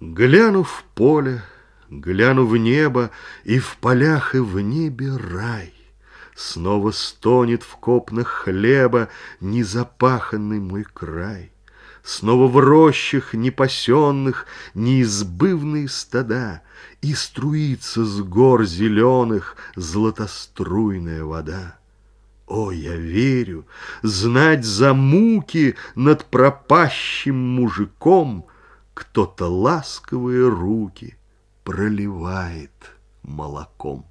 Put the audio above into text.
Гляну в поле, гляну в небо, И в полях, и в небе рай. Снова стонет в копнах хлеба Незапаханный мой край. Снова в рощах непасенных Неизбывные стада, И струится с гор зеленых Златоструйная вода. О, я верю, знать за муки Над пропащим мужиком — кто-то ласковые руки проливает молоком.